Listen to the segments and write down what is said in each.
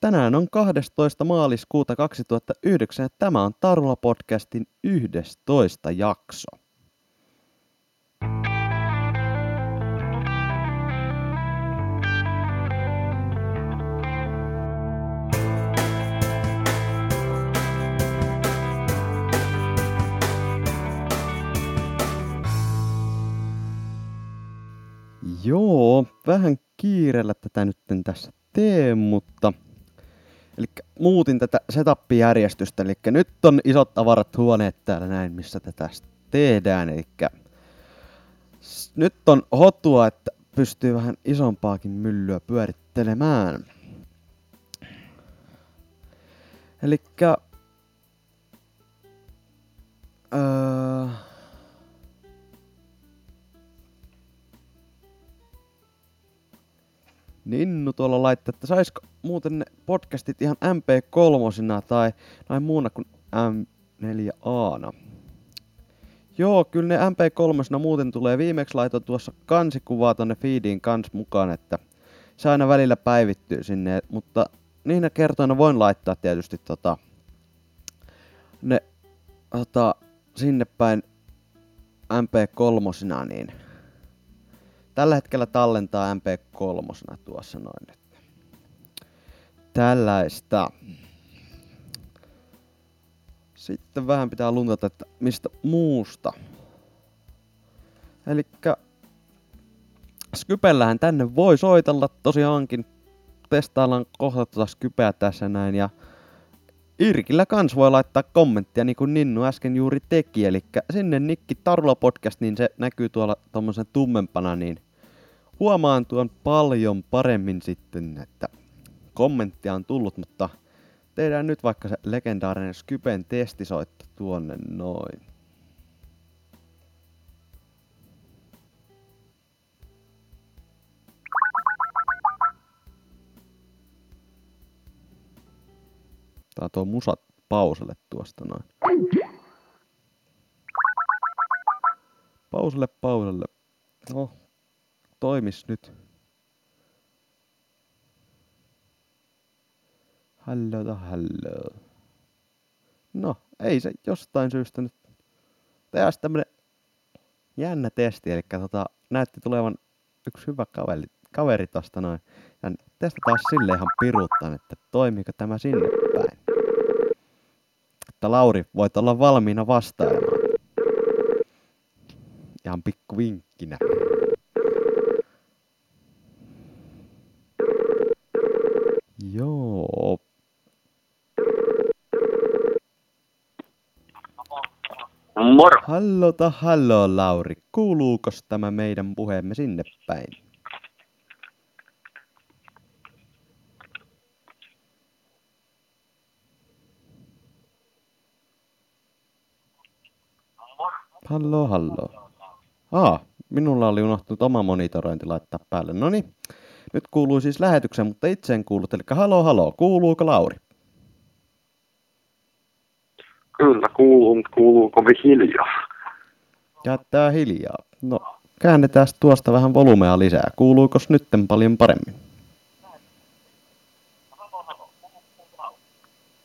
tänään on 12. maaliskuuta 2009 ja tämä on Tarula Podcastin 11 jakso. Joo, vähän kiireellä tätä nyt tässä teen, mutta... Eli muutin tätä setup-järjestystä, eli nyt on isot tavarat huoneet täällä näin, missä tätä tehdään, eli nyt on hotua, että pystyy vähän isompaakin myllyä pyörittelemään. Eli öö, Ninnu tuolla laittaa, että saisiko muuten ne podcastit ihan MP3 tai näin muuna kuin M4A. Joo, kyllä ne MP3 muuten tulee. Viimeksi laitoin tuossa kansikuvaa tonne feediin kans mukaan, että se aina välillä päivittyy sinne, mutta niinä kertoina voin laittaa tietysti tota, ne tota, sinne päin MP3, niin tällä hetkellä tallentaa MP3 tuossa noin. Tällaista. Sitten vähän pitää luntata, että mistä muusta. Eli Skypellähän tänne voi soitella tosiaankin. Testaillaan kohta tuota Skypeä tässä näin ja Irkillä kans voi laittaa kommenttia niin kuin Ninnu äsken juuri teki, eli sinne Nikki Tarula Podcast, niin se näkyy tuolla tommosen tummempana, niin huomaan tuon paljon paremmin sitten, että kommenttia on tullut, mutta tehdään nyt vaikka se legendaarinen Skypen testisoitto tuonne noin. Tää tuo musat pauselle tuosta noin. Pauselle, pauselle. No, toimis nyt. Hallota hallo. No, ei se jostain syystä nyt. Tehdään tämmönen jännä testi, eli tota, näytti tulevan yksi hyvä kaveri, kaveri tosta noin. Ja testataan sille ihan piruuttaan, että toimiiko tämä sinne päin. Että Lauri, voit olla valmiina vastaamaan. Ihan pikku vinkkinä. Joo. Moro. Hallota hallo Lauri. Kuuluuko tämä meidän puheemme sinne päin? Hallo, hallo. Aa, minulla oli unohtunut oma monitorointi laittaa päälle. No niin, nyt kuuluu siis lähetyksen, mutta itse en kuullut. Eli halo, halo, kuuluuko Lauri? Kyllä kuuluu, mutta kuuluu kovin hiljaa. Jättää hiljaa. No, käännetään tuosta vähän volumea lisää. Kuuluuko nytten paljon paremmin?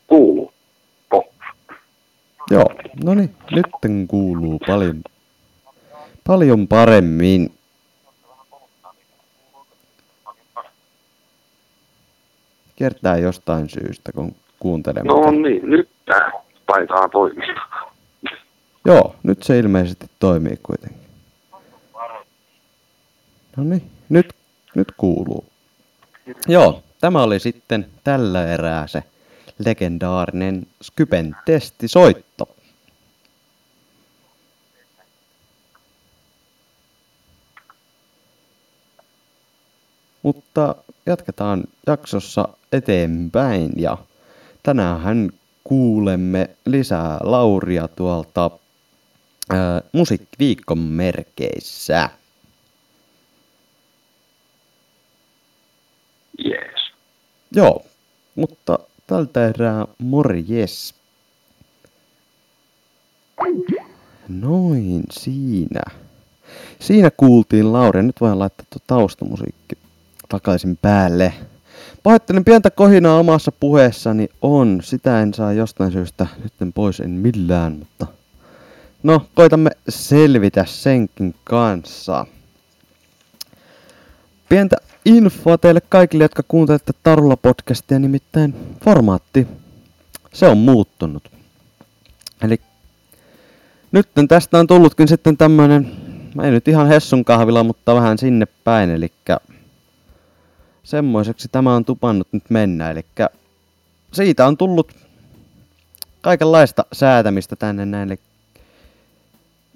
Kuuluu. Ko. Joo, no niin, nytten kuuluu paljon, paljon paremmin. Kertaa jostain syystä, kun kuuntelemme. No niin, nyt tää taitaa toimia. Joo, nyt se ilmeisesti toimii kuitenkin. No niin, nyt, nyt kuuluu. Joo, tämä oli sitten tällä erää se legendaarinen Skypen testisoitto. Mutta jatketaan jaksossa eteenpäin ja tänään kuulemme lisää Lauria tuolta ää, musiikkiviikon merkeissä. Jees. Joo, mutta tältä erää morjes. Noin, siinä. Siinä kuultiin Lauri. Nyt voin laittaa tuo taustamusiikki takaisin päälle. Pahoittelen pientä kohinaa omassa puheessani on. Sitä en saa jostain syystä nyt pois en millään, mutta... No, koitamme selvitä senkin kanssa. Pientä infoa teille kaikille, jotka kuuntelette Tarulla-podcastia, nimittäin formaatti. Se on muuttunut. Eli nyt tästä on tullutkin sitten tämmönen, ei nyt ihan Hessun kahvila, mutta vähän sinne päin, eli semmoiseksi tämä on tupannut nyt mennä, eli siitä on tullut kaikenlaista säätämistä tänne näin, eli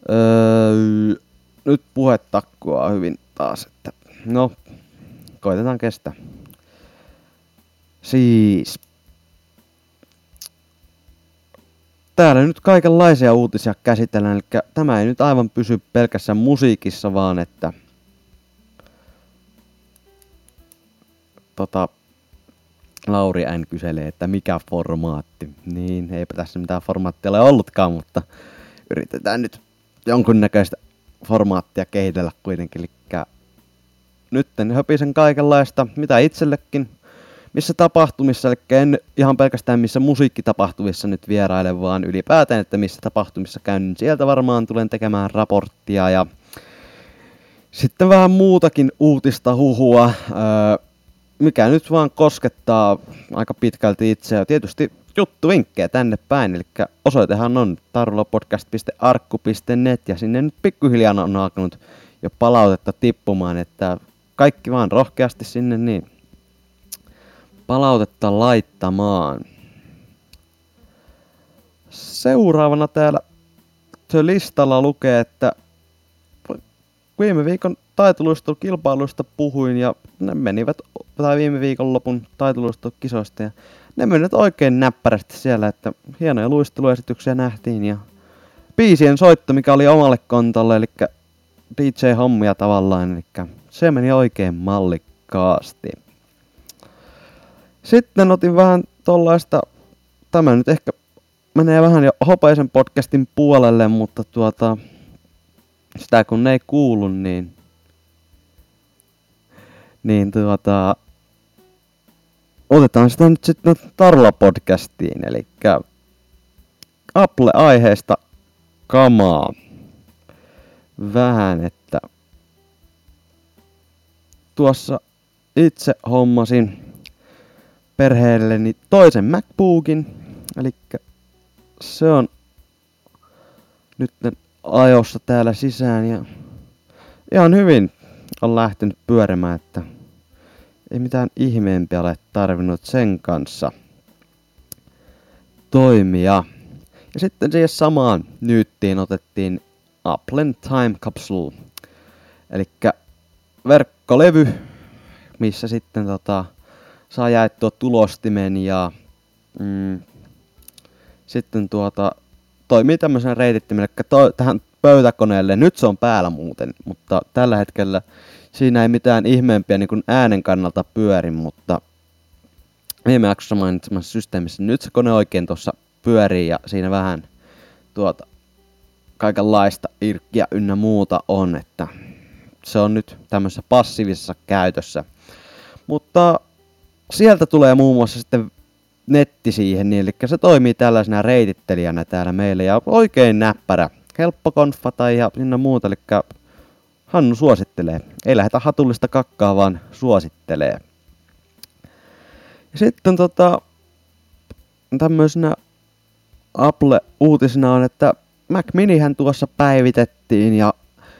öö, nyt puhetakkoa hyvin taas, että no, koitetaan kestää. Siis täällä nyt kaikenlaisia uutisia käsitellään, eli tämä ei nyt aivan pysy pelkässä musiikissa, vaan että tota, Lauri N kyselee, että mikä formaatti. Niin, eipä tässä mitään formaattia ole ollutkaan, mutta yritetään nyt jonkunnäköistä formaattia kehitellä kuitenkin. Eli nyt höpisen kaikenlaista, mitä itsellekin missä tapahtumissa, eli en ihan pelkästään missä musiikkitapahtumissa nyt vieraile, vaan ylipäätään, että missä tapahtumissa käyn, niin sieltä varmaan tulen tekemään raporttia ja sitten vähän muutakin uutista huhua, mikä nyt vaan koskettaa aika pitkälti itseä. Tietysti juttuvinkkejä tänne päin, eli osoitehan on tarulopodcast.arkku.net ja sinne nyt pikkuhiljaa on alkanut jo palautetta tippumaan, että kaikki vaan rohkeasti sinne niin palautetta laittamaan. Seuraavana täällä listalla lukee, että viime viikon taitoluistokilpailuista puhuin ja ne menivät, tai viime viikon lopun taitoluistokisoista ja ne menivät oikein näppärästi siellä, että hienoja luisteluesityksiä nähtiin ja biisien soitto, mikä oli omalle kontolle, eli DJ-hommia tavallaan, eli se meni oikein mallikkaasti. Sitten otin vähän tollaista, tämä nyt ehkä menee vähän jo hopeisen podcastin puolelle, mutta tuota, sitä kun ne ei kuulu, niin, niin tuota, otetaan sitä nyt sitten Tarla-podcastiin, eli Apple-aiheesta kamaa. Vähän, että tuossa itse hommasin perheelleni toisen MacBookin. Eli se on nyt ajossa täällä sisään ja ihan hyvin on lähtenyt pyörimään, että ei mitään ihmeempiä ole tarvinnut sen kanssa toimia. Ja sitten siihen samaan nyyttiin otettiin Applen Time Capsule, eli verkkolevy, missä sitten tota, saa jaettua tulostimen ja mm, sitten tuota, toimii tämmöisen reitittimen, eli to, tähän pöytäkoneelle, nyt se on päällä muuten, mutta tällä hetkellä siinä ei mitään ihmeempiä niin kuin äänen kannalta pyöri, mutta viime jaksossa mainitsemassa systeemissä nyt se kone oikein tuossa pyörii ja siinä vähän tuota kaikenlaista irkkiä ynnä muuta on, että se on nyt tämmöisessä passiivisessa käytössä. Mutta sieltä tulee muun muassa sitten netti siihen, niin, eli se toimii tällaisena reitittelijänä täällä meille ja oikein näppärä. Helppo konfata ja sinne muuta, eli Hannu suosittelee. Ei lähetä hatullista kakkaa, vaan suosittelee. Sitten tota, tämmöisenä Apple-uutisena on, että Mac Minihän tuossa päivitettiin ja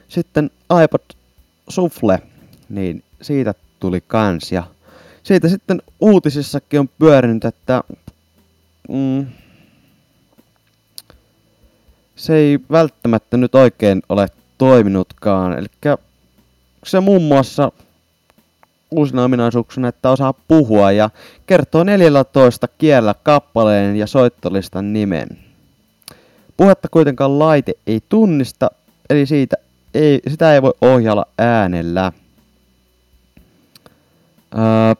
sitten iPod Shuffle, niin siitä tuli kans ja siitä sitten uutisissakin on pyörinyt, että mm, se ei välttämättä nyt oikein ole toiminutkaan. Eli se muun muassa uusina ominaisuuksina, että osaa puhua ja kertoo 14 kielellä kappaleen ja soittolistan nimen. Puhetta kuitenkaan laite ei tunnista, eli siitä ei, sitä ei voi ohjalla äänellä. Öö,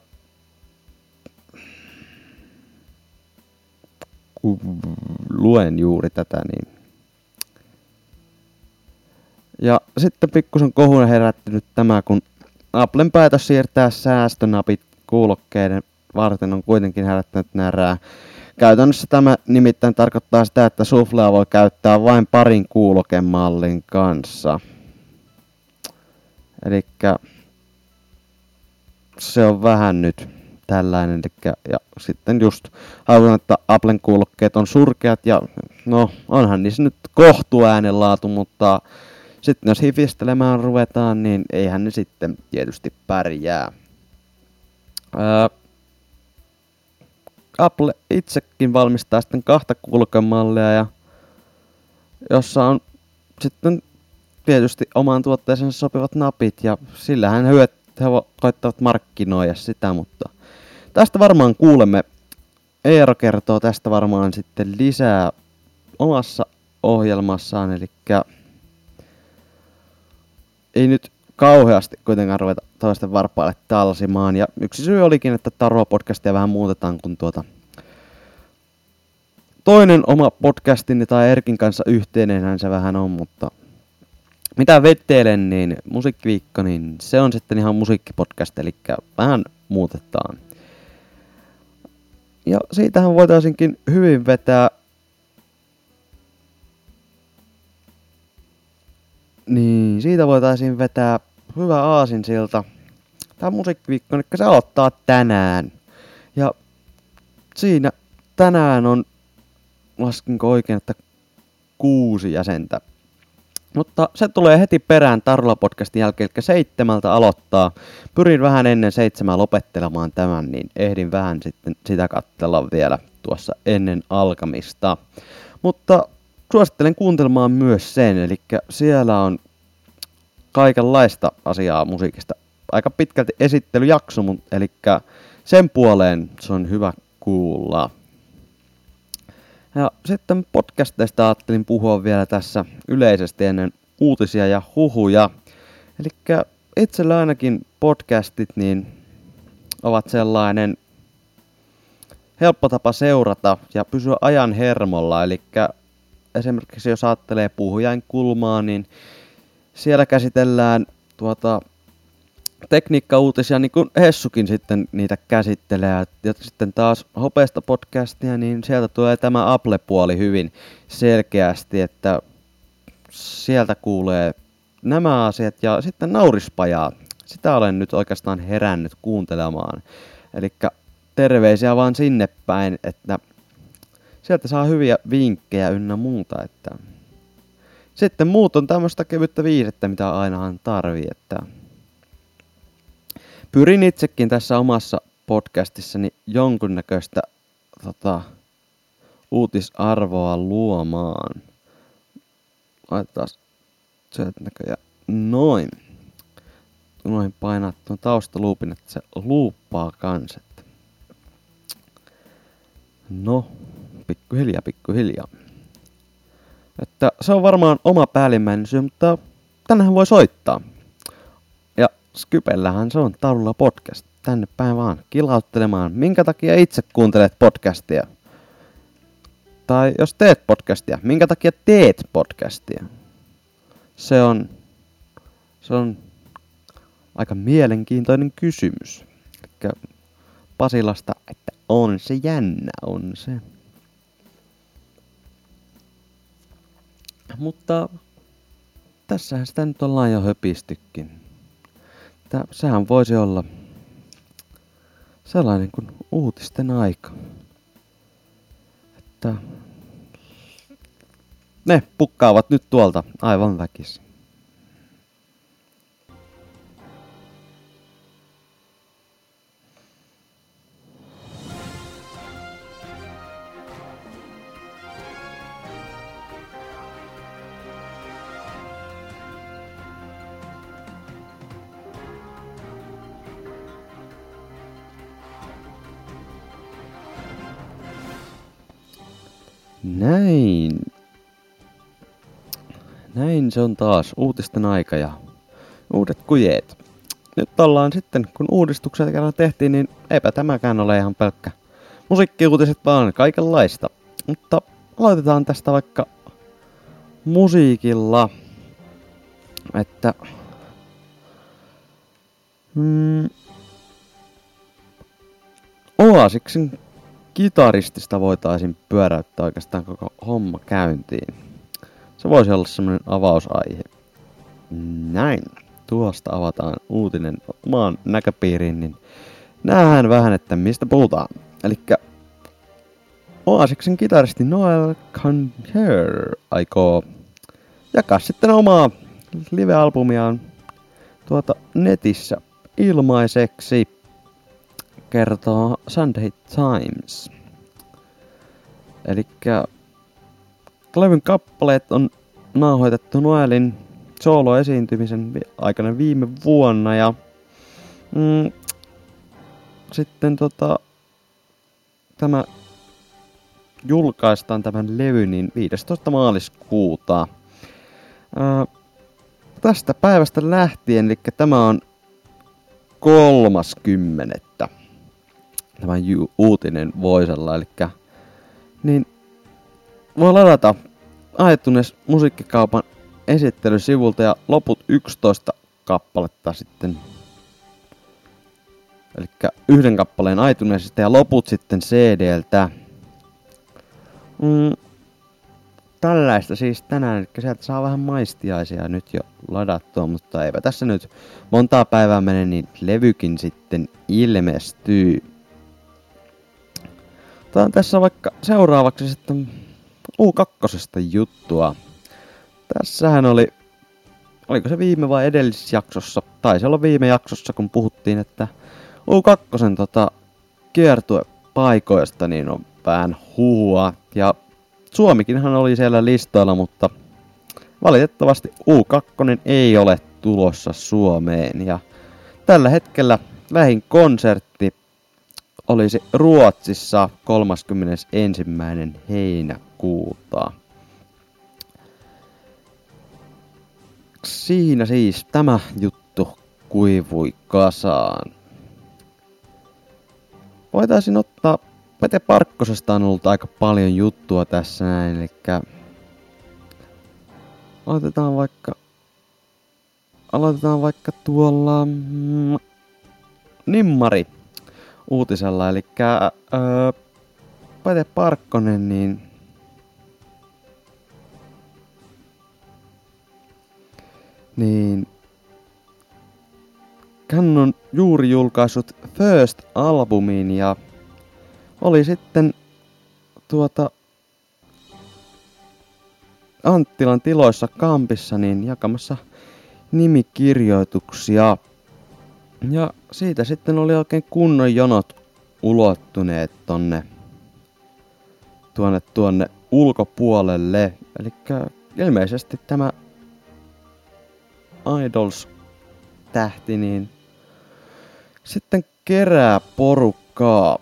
kun luen juuri tätä, niin... Ja sitten pikkusen kohun herättänyt tämä, kun Applen päätös siirtää säästönapit kuulokkeiden varten on kuitenkin herättänyt närää. Käytännössä tämä nimittäin tarkoittaa sitä, että suflea voi käyttää vain parin kuulokemallin kanssa. Eli se on vähän nyt tällainen. Elikkä, ja sitten just haluan, että Applen kuulokkeet on surkeat ja no onhan niissä nyt kohtuäänenlaatu, mutta sitten jos hifistelemään ruvetaan, niin eihän ne sitten tietysti pärjää. Ää, Apple itsekin valmistaa sitten kahta kulkemallia ja jossa on sitten tietysti omaan tuotteeseensa sopivat napit ja sillähän he, he koittavat markkinoida sitä, mutta tästä varmaan kuulemme. Eero kertoo tästä varmaan sitten lisää omassa ohjelmassaan, eli ei nyt kauheasti kuitenkaan ruveta toisten varpaille talsimaan. Ja yksi syy olikin, että Tarvo podcastia vähän muutetaan, kun tuota toinen oma podcastini tai Erkin kanssa yhteinenhän se vähän on, mutta mitä vettelen, niin musiikkiviikko, niin se on sitten ihan musiikkipodcast, eli vähän muutetaan. Ja siitähän voitaisinkin hyvin vetää Niin, siitä voitaisiin vetää hyvä aasinsilta. Tämä musiikkiviikko, eli se aloittaa tänään. Ja siinä tänään on, laskinko oikein, että kuusi jäsentä. Mutta se tulee heti perään Tarla podcastin jälkeen, eli seitsemältä aloittaa. Pyrin vähän ennen seitsemää lopettelemaan tämän, niin ehdin vähän sitten sitä katsella vielä tuossa ennen alkamista. Mutta suosittelen kuuntelemaan myös sen, eli siellä on kaikenlaista asiaa musiikista. Aika pitkälti esittelyjakso, eli sen puoleen se on hyvä kuulla. Ja sitten podcasteista ajattelin puhua vielä tässä yleisesti ennen uutisia ja huhuja. Eli itsellä ainakin podcastit niin ovat sellainen helppo tapa seurata ja pysyä ajan hermolla. Eli esimerkiksi jos ajattelee puhujain kulmaa, niin siellä käsitellään tuota, tekniikka-uutisia, niin kuin Hessukin sitten niitä käsittelee. Ja sitten taas Hopeesta podcastia, niin sieltä tulee tämä Apple-puoli hyvin selkeästi, että sieltä kuulee nämä asiat ja sitten naurispajaa. Sitä olen nyt oikeastaan herännyt kuuntelemaan. Eli terveisiä vaan sinne päin, että sieltä saa hyviä vinkkejä ynnä muuta. Että... Sitten muut on tämmöistä kevyttä viihdettä, mitä ainahan tarvii. Että... Pyrin itsekin tässä omassa podcastissani jonkunnäköistä tota, uutisarvoa luomaan. Laitetaan se näköjään noin. Noin painaa tuon taustaluupin, että se luuppaa kanssa. No, pikkuhiljaa, pikkuhiljaa. Että se on varmaan oma päällimmäinen syy, mutta tännehän voi soittaa. Ja Skypellähän se on taululla podcast. Tänne päin vaan kilauttelemaan. Minkä takia itse kuuntelet podcastia? Tai jos teet podcastia, minkä takia teet podcastia? Se on, se on aika mielenkiintoinen kysymys. Eli Pasilasta, että on se jännä, on se. Mutta tässähän sitä nyt ollaan jo höpistykin. Tää, sehän voisi olla sellainen kuin uutisten aika. Että ne pukkaavat nyt tuolta aivan väkisin. Näin. Näin se on taas uutisten aika ja uudet kujeet. Nyt ollaan sitten, kun uudistukset kerran tehtiin, niin eipä tämäkään ole ihan pelkkä musiikkiuutiset, vaan kaikenlaista. Mutta aloitetaan tästä vaikka musiikilla. Että... Mm, Oasiksen kitaristista voitaisiin pyöräyttää oikeastaan koko homma käyntiin. Se voisi olla semmoinen avausaihe. Näin. Tuosta avataan uutinen omaan näköpiiriin, niin nähdään vähän, että mistä puhutaan. Eli Oasiksen kitaristi Noel Concher aikoo jakaa sitten omaa live-albumiaan tuota netissä ilmaiseksi, kertoo Sunday Times. Eli levyn kappaleet on nauhoitettu Noelin solo-esiintymisen aikana viime vuonna ja mm, sitten tota, tämä julkaistaan tämän levy niin 15. maaliskuuta. Ää, tästä päivästä lähtien, eli tämä on 30. Tämä uutinen Voisella, eli niin voi ladata iTunes musiikkikaupan esittelysivulta ja loput 11 kappaletta sitten Eli yhden kappaleen iTunesista ja loput sitten CDltä. Mm, tällaista siis tänään, eli sieltä saa vähän maistiaisia nyt jo ladattua, mutta eipä tässä nyt montaa päivää mene, niin levykin sitten ilmestyy. On tässä vaikka seuraavaksi sitten U2 juttua. Tässähän oli, oliko se viime vai edellisjaksossa, taisi olla viime jaksossa, kun puhuttiin, että U2 tota, kiertuepaikoista niin on vähän huhua. Ja Suomikinhan oli siellä listoilla, mutta valitettavasti U2 ei ole tulossa Suomeen. Ja tällä hetkellä lähin konsertti olisi Ruotsissa 31. heinäkuuta. Siinä siis tämä juttu kuivui kasaan. Voitaisiin ottaa Pete Parkkosesta on ollut aika paljon juttua tässä näin, eli aloitetaan vaikka aloitetaan vaikka tuolla mm, Nimmari uutisella, eli öö, Pete Parkkonen, niin niin hän on juuri julkaissut First-albumin ja oli sitten tuota Anttilan tiloissa kampissa niin jakamassa nimikirjoituksia. Ja siitä sitten oli oikein kunnon jonot ulottuneet tonne tuonne, tuonne ulkopuolelle. Eli ilmeisesti tämä Idols-tähti niin sitten kerää porukkaa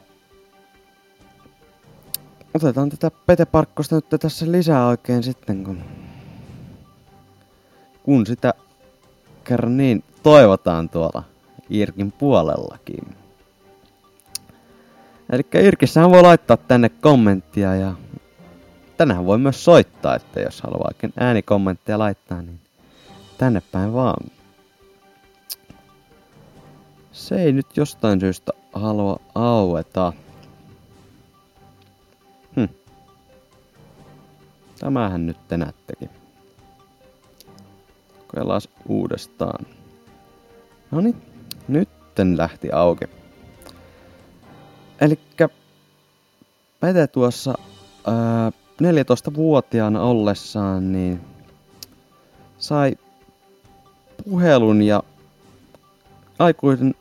Otetaan tätä Pete Parkkosta nyt tässä lisää oikein sitten, kun, kun sitä kerran niin toivotaan tuolla Irkin puolellakin. Eli Irkissähän voi laittaa tänne kommenttia ja tänähän voi myös soittaa, että jos haluaa äänikommentteja laittaa, niin tänne päin vaan. Se ei nyt jostain syystä halua aueta. Tämähän nyt tenättekin. Kokeillaan uudestaan. No niin, nytten lähti auki. Elikkä Pete tuossa ää, 14-vuotiaana ollessaan niin sai puhelun ja aikuisen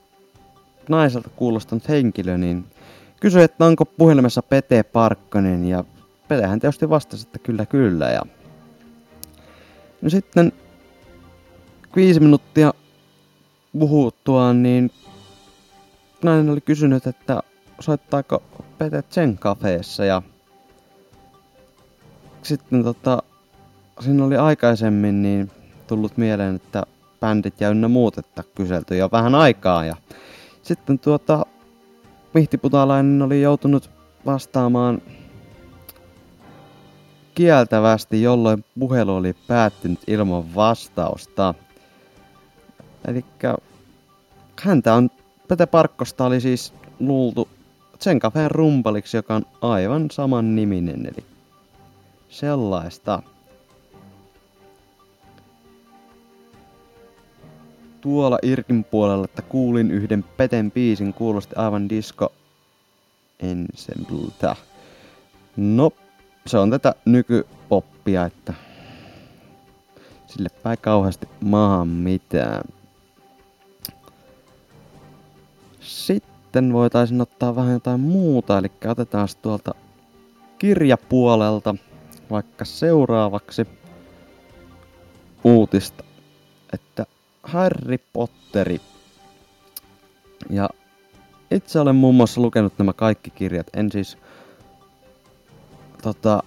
naiselta kuulostanut henkilö niin kysyi, että onko puhelimessa Pete Parkkonen ja Petehän tietysti vastasi, että kyllä kyllä. Ja... No sitten viisi minuuttia puhuttua, niin nainen oli kysynyt, että soittaako Pete Zen kafeessa ja sitten tota, siinä oli aikaisemmin niin tullut mieleen, että bändit ja ynnä muut, että kyselty jo vähän aikaa ja sitten tuota Mihtiputalainen oli joutunut vastaamaan kieltävästi, jolloin puhelu oli päättynyt ilman vastausta. Eli häntä on, Pete Parkkosta oli siis luultu sen kafeen rumpaliksi, joka on aivan saman niminen, eli sellaista. Tuolla Irkin puolella, että kuulin yhden Peten biisin, kuulosti aivan disco ensembleltä. No, se on tätä nykypoppia, että sille ei kauheasti maahan mitään. Sitten voitaisiin ottaa vähän jotain muuta, eli otetaan tuolta kirjapuolelta vaikka seuraavaksi uutista, että Harry Potteri. Ja itse olen muun muassa lukenut nämä kaikki kirjat. En siis tota,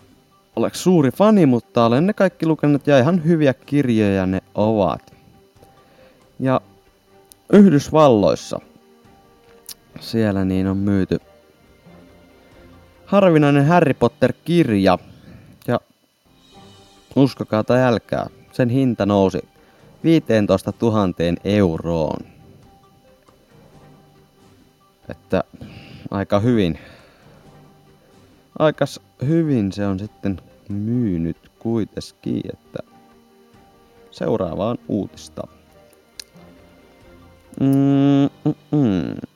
ole suuri fani, mutta olen ne kaikki lukenut ja ihan hyviä kirjoja ne ovat. Ja Yhdysvalloissa siellä niin on myyty harvinainen Harry Potter-kirja. Ja uskokaa tai älkää, sen hinta nousi 15 000 euroon. Että aika hyvin. Aikas hyvin se on sitten myynyt kuitenkin, että seuraavaan uutista. Mm, mm, mm.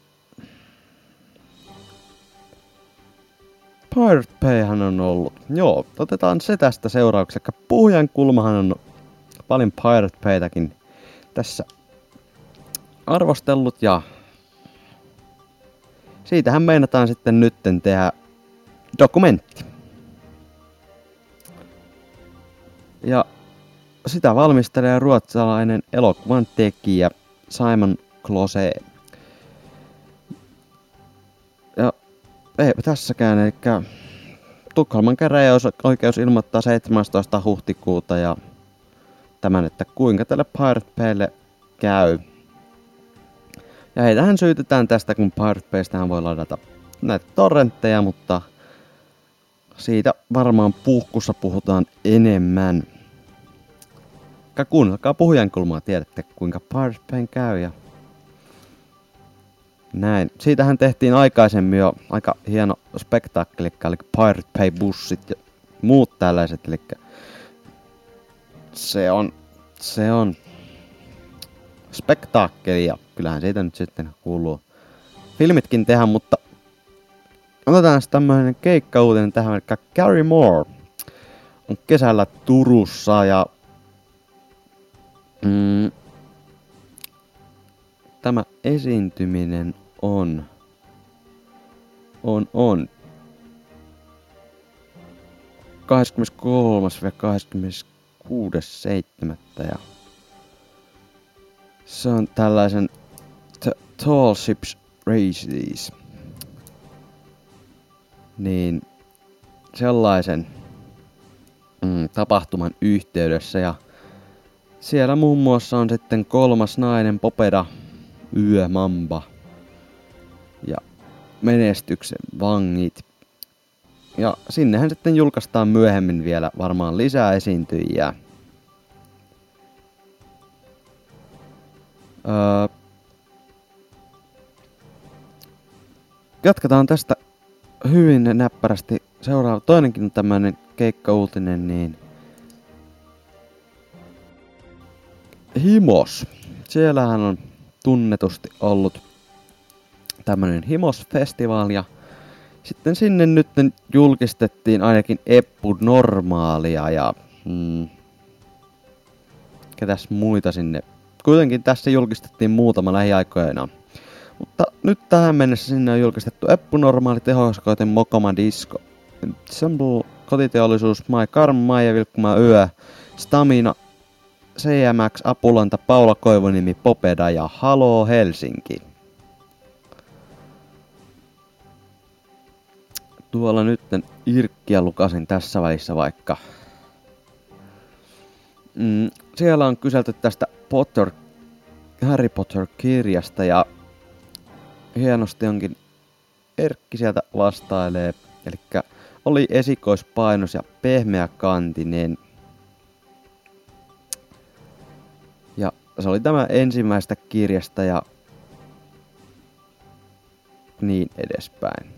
Pirate Bayhan on ollut. Joo, otetaan se tästä seuraavaksi. Puhujan kulmahan on paljon Pirate Baytäkin tässä arvostellut ja siitähän meinataan sitten nytten tehdä dokumentti. Ja sitä valmistelee ruotsalainen elokuvan tekijä Simon Klose. Eipä tässäkään, eli Tukholman käräjäoikeus ilmoittaa 17. huhtikuuta ja tämän, että kuinka tälle Pirate käy. Ja heitähän syytetään tästä, kun Pirate voi ladata näitä torrentteja, mutta siitä varmaan puhkussa puhutaan enemmän. Kuunnelkaa puhujan kulmaa, tiedätte kuinka Pirate käy ja näin. Siitähän tehtiin aikaisemmin jo aika hieno spektaakkeli, eli Pirate Bay-bussit ja muut tällaiset, eli se on, se on spektaakkeli ja kyllähän siitä nyt sitten kuuluu filmitkin tehdä, mutta otetaan sitten tämmöinen keikkauutinen tähän, eli Gary Moore on kesällä Turussa ja mm, tämä esiintyminen on, on, on 23. ja 26.7. ja se on tällaisen Tall Ships Races. Niin sellaisen mm, tapahtuman yhteydessä ja siellä muun muassa on sitten kolmas nainen Popeda Yö Mamba ja menestyksen vangit. Ja sinnehän sitten julkaistaan myöhemmin vielä varmaan lisää esiintyjiä. Öö, jatketaan tästä hyvin näppärästi. Seuraava toinenkin tämmönen keikkauutinen, niin Himos. Siellähän on tunnetusti ollut tämmönen Himos-festivaali ja sitten sinne nyt julkistettiin ainakin Eppu Normaalia ja mm, ketäs muita sinne. Kuitenkin tässä julkistettiin muutama lähiaikoina. Mutta nyt tähän mennessä sinne on julkistettu Eppu Normaali, Tehoskoiten, Mokoma Disco, Ensemble, Kotiteollisuus, Mai Karm, Maija Vilkkuma Yö, Stamina, CMX, Apulanta, Paula Koivunimi, Popeda ja Halo Helsinki. Tuolla nytten Irkkiä lukasin tässä välissä vaikka. Mm, siellä on kyselty tästä Potter, Harry Potter-kirjasta ja hienosti onkin Erkki sieltä vastailee. Eli oli esikoispainos ja pehmeä kantinen. Ja se oli tämä ensimmäistä kirjasta ja niin edespäin.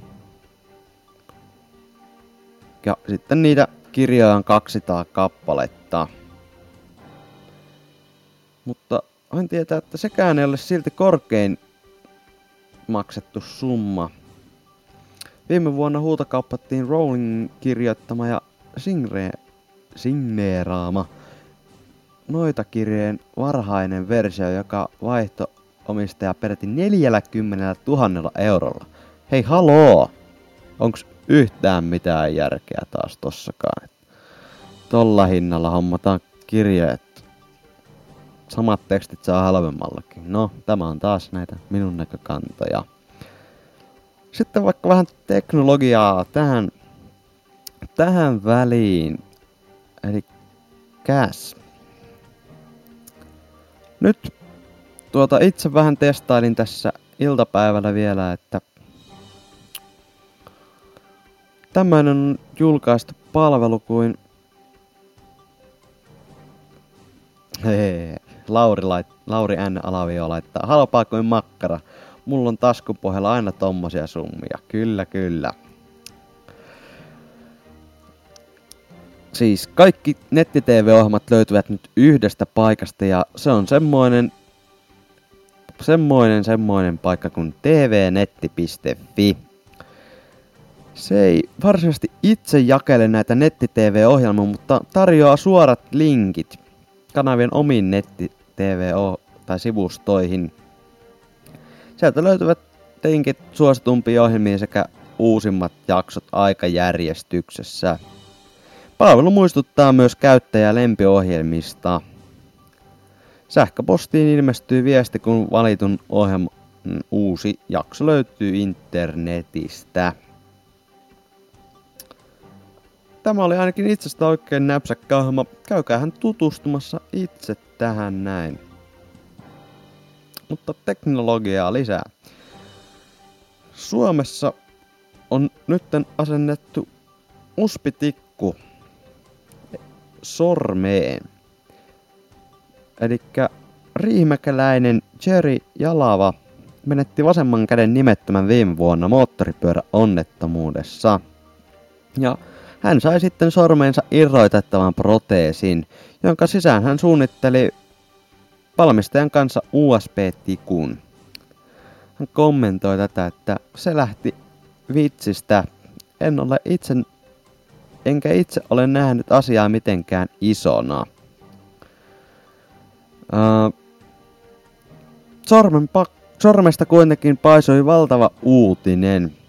Ja sitten niitä kirjoja on 200 kappaletta. Mutta hän tietää, että sekään ei ole silti korkein maksettu summa. Viime vuonna huutokauppattiin Rowling kirjoittama ja Singre, signeeraama noita kirjeen varhainen versio, joka vaihto omistaja peräti 40 000 eurolla. Hei haloo! Onks yhtään mitään järkeä taas tossakaan? Tolla hinnalla hommataan kirjeet. Samat tekstit saa halvemmallakin. No, tämä on taas näitä minun näkökantoja. Sitten vaikka vähän teknologiaa tähän, tähän väliin. Eli käs. Nyt tuota itse vähän testailin tässä iltapäivällä vielä, että tämmöinen on julkaistu palvelu kuin Hei, Lauri, lait, Lauri N. Alavio laittaa, halpaa kuin makkara. Mulla on taskupohjalla aina tommosia summia. Kyllä, kyllä. Siis kaikki netti-tv-ohjelmat löytyvät nyt yhdestä paikasta ja se on semmoinen semmoinen semmoinen paikka kuin tvnetti.fi. Se ei varsinaisesti itse jakele näitä netti-tv-ohjelmia, mutta tarjoaa suorat linkit kanavien omiin netti-tv tai sivustoihin. Sieltä löytyvät linkit suositumpiin ohjelmiin sekä uusimmat jaksot aikajärjestyksessä. Palvelu muistuttaa myös käyttäjää lempiohjelmista. Sähköpostiin ilmestyy viesti, kun valitun ohjelman uusi jakso löytyy internetistä. Tämä oli ainakin itsestä oikein näpsäkkä ohjelma. Käykäähän tutustumassa itse tähän näin. Mutta teknologiaa lisää. Suomessa on nytten asennettu uspitikku sormeen. Eli riihimäkeläinen Jerry Jalava menetti vasemman käden nimettömän viime vuonna moottoripyöräonnettomuudessa. Ja hän sai sitten sormeensa irroitettavan proteesin, jonka sisään hän suunnitteli valmistajan kanssa USB-tikun. Hän kommentoi tätä, että se lähti vitsistä. En ole itse, enkä itse ole nähnyt asiaa mitenkään isona. Uh, sormen pak- sormesta kuitenkin paisui valtava uutinen –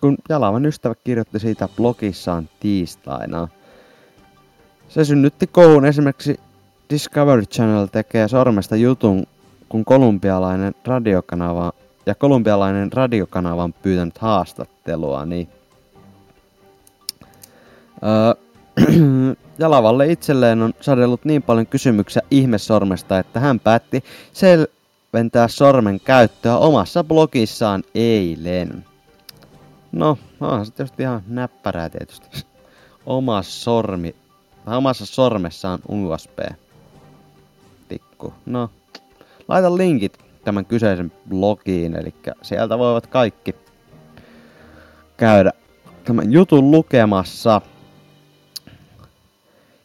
kun Jalavan ystävä kirjoitti siitä blogissaan tiistaina. Se synnytti koulun esimerkiksi Discovery Channel tekee sormesta jutun, kun kolumbialainen radiokanava ja kolumbialainen radiokanava on pyytänyt haastattelua, niin öö, Jalavalle itselleen on sadellut niin paljon kysymyksiä ihmesormesta, että hän päätti selventää sormen käyttöä omassa blogissaan eilen. No, onhan se tietysti ihan näppärää tietysti. Oma sormi, omassa sormessaan USB-tikku. No, laita linkit tämän kyseisen blogiin, eli sieltä voivat kaikki käydä tämän jutun lukemassa.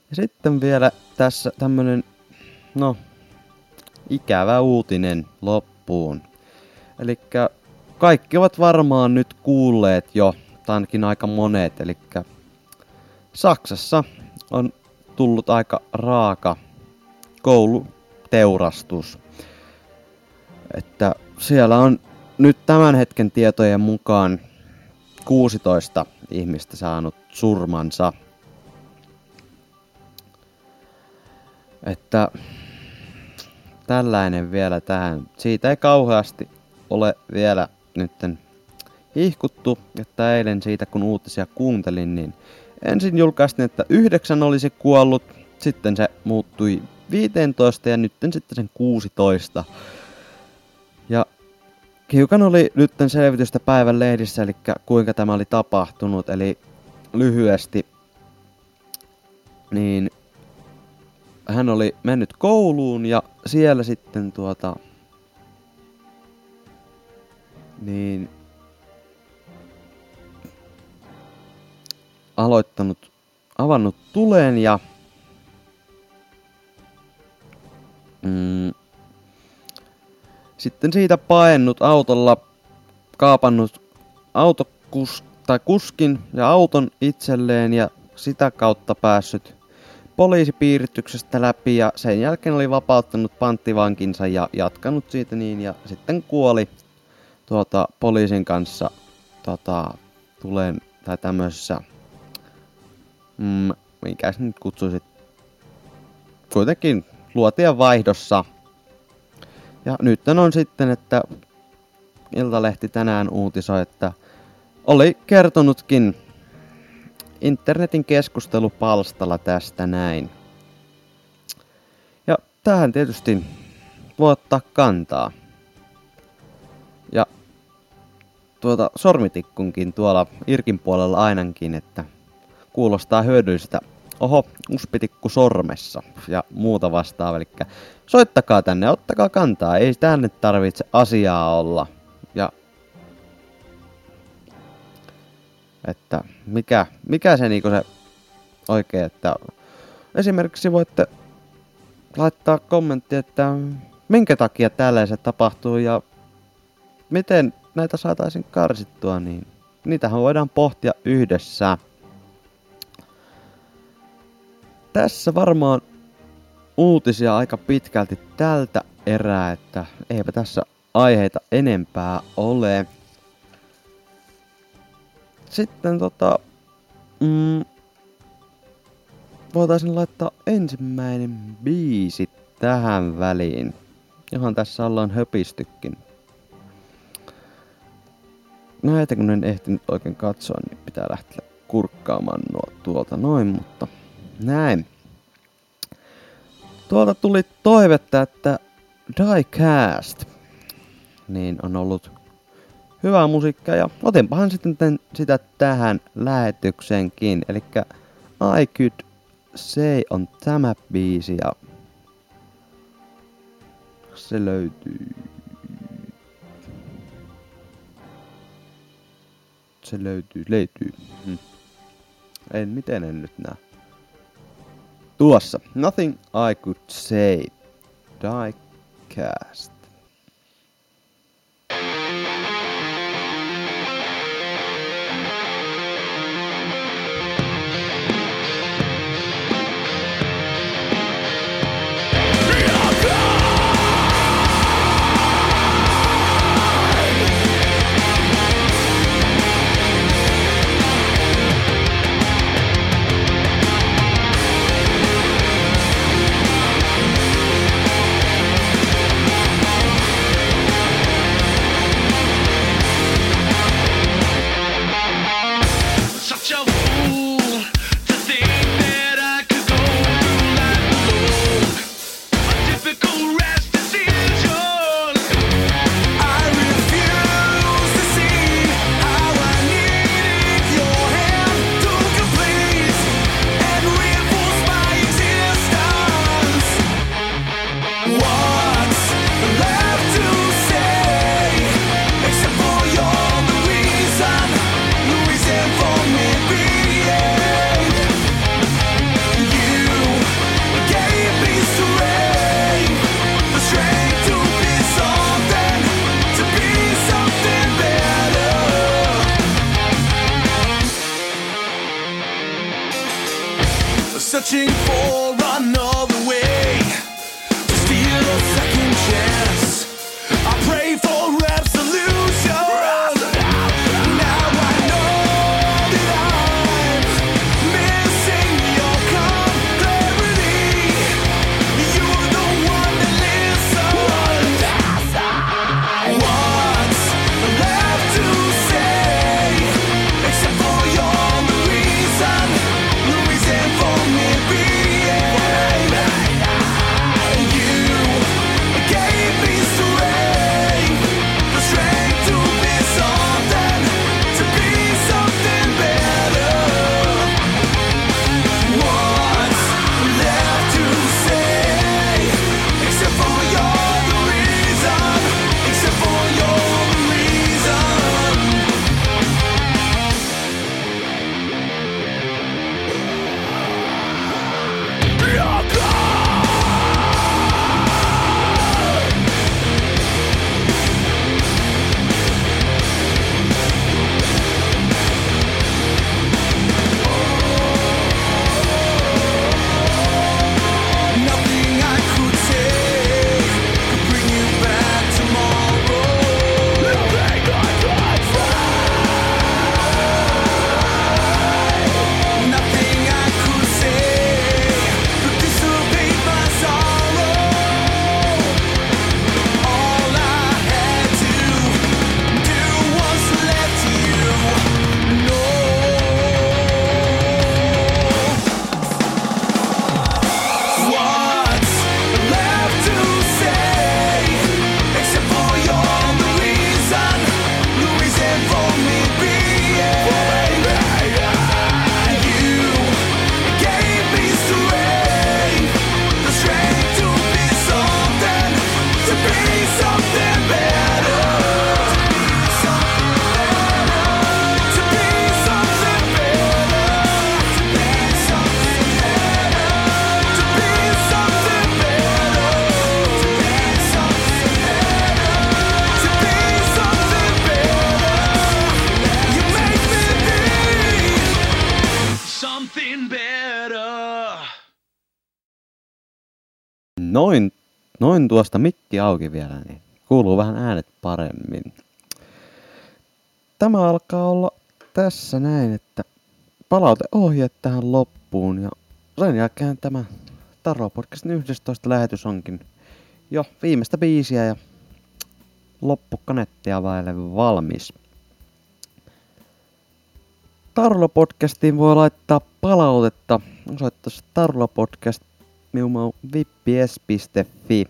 Ja sitten vielä tässä tämmönen, no, ikävä uutinen loppuun. Eli kaikki ovat varmaan nyt kuulleet jo, tai ainakin aika monet, eli Saksassa on tullut aika raaka kouluteurastus. Että siellä on nyt tämän hetken tietojen mukaan 16 ihmistä saanut surmansa. Että tällainen vielä tähän. Siitä ei kauheasti ole vielä nytten hihkuttu, että eilen siitä kun uutisia kuuntelin, niin ensin julkaistiin, että yhdeksän olisi kuollut, sitten se muuttui 15 ja nyt sitten sen 16. Ja hiukan oli nytten selvitystä päivän lehdissä, eli kuinka tämä oli tapahtunut, eli lyhyesti, niin hän oli mennyt kouluun ja siellä sitten tuota niin aloittanut, avannut tuleen ja mm, sitten siitä paennut autolla, kaapannut autokus, tai kuskin ja auton itselleen ja sitä kautta päässyt poliisipiirityksestä läpi ja sen jälkeen oli vapauttanut panttivankinsa ja jatkanut siitä niin ja sitten kuoli tuota, poliisin kanssa tota, tulen, tai tämmöisessä, mm, mikä se nyt kutsuisit, kuitenkin luotien vaihdossa. Ja nyt on sitten, että Iltalehti tänään uutisoi, että oli kertonutkin internetin keskustelupalstalla tästä näin. Ja tähän tietysti voi ottaa kantaa. Ja tuota sormitikkunkin tuolla Irkin puolella ainakin, että kuulostaa hyödylliseltä. Oho, uspitikku sormessa ja muuta vastaavaa. Eli soittakaa tänne, ottakaa kantaa. Ei tänne tarvitse asiaa olla. Ja että mikä, mikä se niinku se oikein, että esimerkiksi voitte laittaa kommentti, että minkä takia tällaiset tapahtuu ja miten näitä saataisiin karsittua, niin niitähän voidaan pohtia yhdessä. Tässä varmaan uutisia aika pitkälti tältä erää, että eipä tässä aiheita enempää ole. Sitten tota, mm, voitaisiin laittaa ensimmäinen biisi tähän väliin. Johon tässä ollaan höpistykin. Näitä kun en ehtinyt oikein katsoa, niin pitää lähteä kurkkaamaan nuo tuolta noin, mutta näin. Tuolta tuli toivetta, että Diecast niin on ollut hyvää musiikkia ja otinpahan sitten sitä tähän lähetykseenkin. Eli I Could Say on tämä biisi ja se löytyy. Se löytyy, löytyy. Hmm. En, miten en nyt näe. Tuossa. Nothing I could say. Diecast. Noin tuosta mikki auki vielä, niin kuuluu vähän äänet paremmin. Tämä alkaa olla tässä näin, että palauteohjeet tähän loppuun ja sen jälkeen tämä Taro Podcastin 11 lähetys onkin jo viimeistä biisiä ja loppukanettia vaille valmis. Tarlo-podcastiin voi laittaa palautetta osoitteessa tarlopodcast.vippies.fi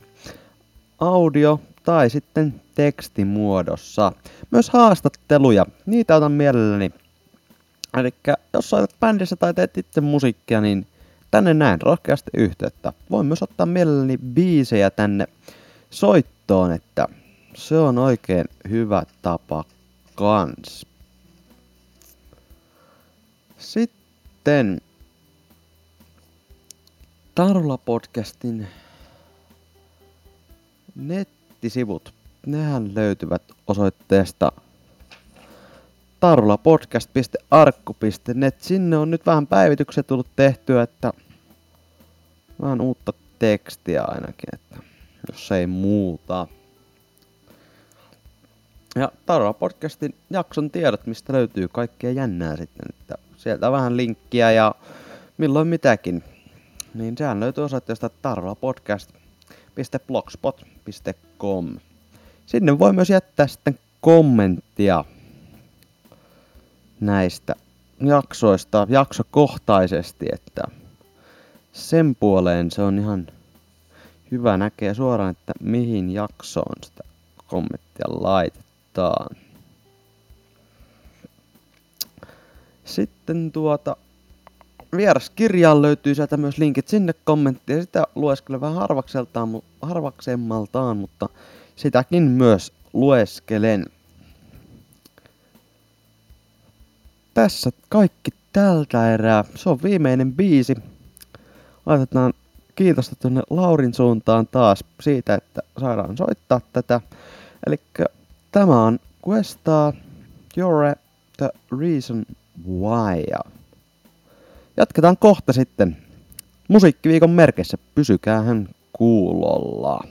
audio tai sitten tekstimuodossa. Myös haastatteluja, niitä otan mielelläni. Eli jos soitat bändissä tai teet itse musiikkia, niin tänne näin rohkeasti yhteyttä. Voin myös ottaa mielelläni biisejä tänne soittoon, että se on oikein hyvä tapa kans. Sitten Tarula-podcastin nettisivut. Nehän löytyvät osoitteesta tarulapodcast.arkku.net. Sinne on nyt vähän päivityksiä tullut tehtyä, että vähän uutta tekstiä ainakin, että jos ei muuta. Ja Tarula Podcastin jakson tiedot, mistä löytyy kaikkea jännää sitten, että sieltä vähän linkkiä ja milloin mitäkin. Niin sehän löytyy osoitteesta tarolapodcast.blogspot.com. Sinne voi myös jättää sitten kommenttia näistä jaksoista jaksokohtaisesti, että sen puoleen se on ihan hyvä näkeä suoraan, että mihin jaksoon sitä kommenttia laitetaan. Sitten tuota, vieraskirjaan löytyy sieltä myös linkit sinne kommenttiin. Sitä lueskelen vähän harvakseltaan, harvaksemmaltaan, mutta sitäkin myös lueskelen. Tässä kaikki tältä erää. Se on viimeinen biisi. Laitetaan kiitosta tuonne Laurin suuntaan taas siitä, että saadaan soittaa tätä. Eli tämä on Questa You're the Reason Why. Jatketaan kohta sitten musiikkiviikon merkeissä. Pysykäähän kuulolla.